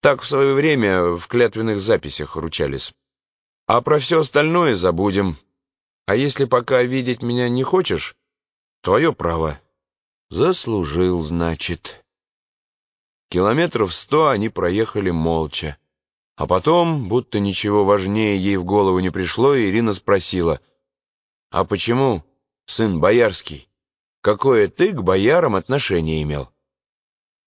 Так в свое время в клятвенных записях ручались. А про все остальное забудем. А если пока видеть меня не хочешь, твое право. Заслужил, значит. Километров сто они проехали молча. А потом, будто ничего важнее ей в голову не пришло, Ирина спросила, «А почему, сын боярский, какое ты к боярам отношение имел?»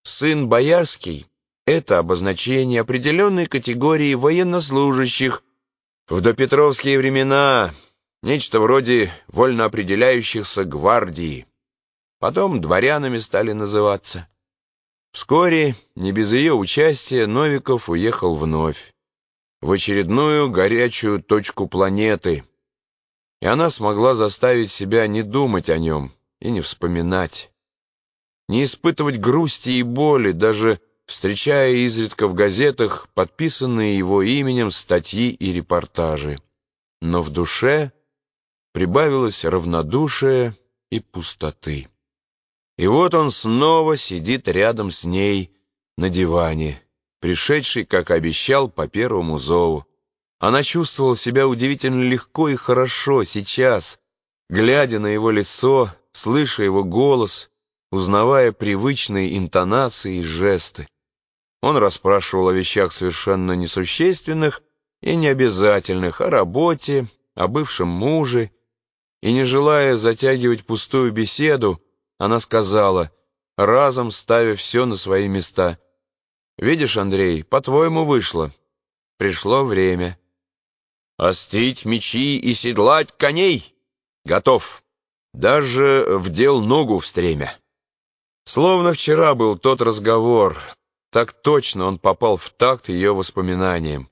«Сын боярский — это обозначение определенной категории военнослужащих в допетровские времена, нечто вроде вольно определяющихся гвардии. Потом дворянами стали называться». Вскоре, не без ее участия, Новиков уехал вновь, в очередную горячую точку планеты, и она смогла заставить себя не думать о нем и не вспоминать, не испытывать грусти и боли, даже встречая изредка в газетах подписанные его именем статьи и репортажи. Но в душе прибавилось равнодушие и пустоты. И вот он снова сидит рядом с ней на диване, пришедший, как обещал, по первому зову. Она чувствовала себя удивительно легко и хорошо сейчас, глядя на его лицо, слыша его голос, узнавая привычные интонации и жесты. Он расспрашивал о вещах совершенно несущественных и необязательных, о работе, о бывшем муже, и, не желая затягивать пустую беседу, она сказала, разом ставя все на свои места. «Видишь, Андрей, по-твоему вышло. Пришло время. Острить мечи и седлать коней. Готов. Даже вдел ногу в стремя». Словно вчера был тот разговор. Так точно он попал в такт ее воспоминаниям.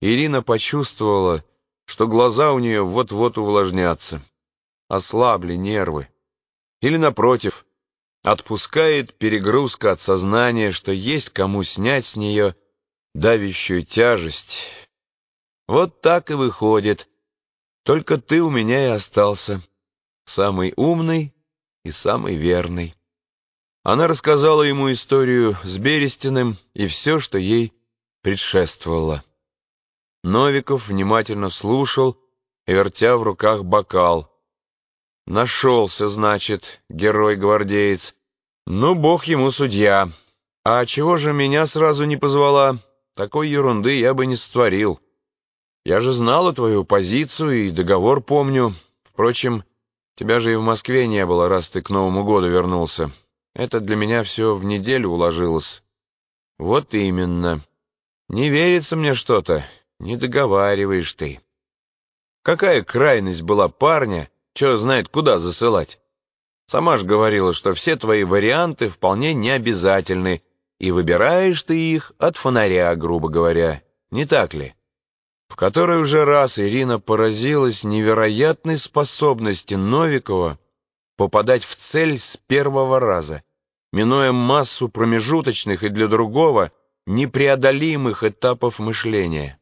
Ирина почувствовала, что глаза у нее вот-вот увлажнятся. Ослабли нервы. Или, напротив, отпускает перегрузка от сознания, что есть кому снять с нее давящую тяжесть. Вот так и выходит. Только ты у меня и остался. Самый умный и самый верный. Она рассказала ему историю с Берестиным и все, что ей предшествовало. Новиков внимательно слушал, вертя в руках бокал. Нашелся, значит, герой-гвардеец. Ну, бог ему судья. А чего же меня сразу не позвала? Такой ерунды я бы не сотворил. Я же знала твою позицию и договор помню. Впрочем, тебя же и в Москве не было, раз ты к Новому году вернулся. Это для меня все в неделю уложилось. Вот именно. Не верится мне что-то, не договариваешь ты. Какая крайность была парня, Чё знает, куда засылать. Сама ж говорила, что все твои варианты вполне необязательны, и выбираешь ты их от фонаря, грубо говоря. Не так ли? В который уже раз Ирина поразилась невероятной способности Новикова попадать в цель с первого раза, минуя массу промежуточных и для другого непреодолимых этапов мышления.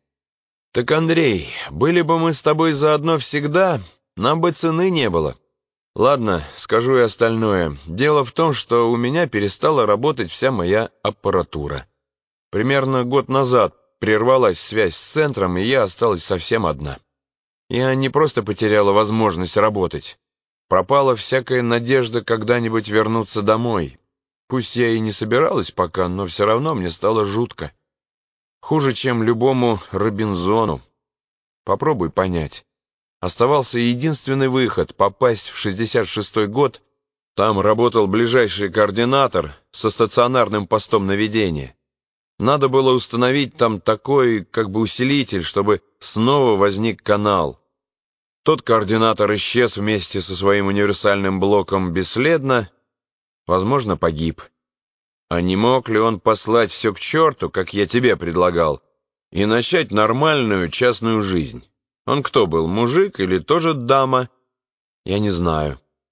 «Так, Андрей, были бы мы с тобой заодно всегда, нам бы цены не было. Ладно, скажу и остальное. Дело в том, что у меня перестала работать вся моя аппаратура. Примерно год назад прервалась связь с центром, и я осталась совсем одна. Я не просто потеряла возможность работать. Пропала всякая надежда когда-нибудь вернуться домой. Пусть я и не собиралась пока, но все равно мне стало жутко. Хуже, чем любому Робинзону. Попробуй понять. Оставался единственный выход — попасть в 66-й год. Там работал ближайший координатор со стационарным постом наведения. Надо было установить там такой, как бы усилитель, чтобы снова возник канал. Тот координатор исчез вместе со своим универсальным блоком бесследно, возможно, погиб. А не мог ли он послать все к черту, как я тебе предлагал, и начать нормальную частную жизнь? Он кто был, мужик или тоже дама? Я не знаю.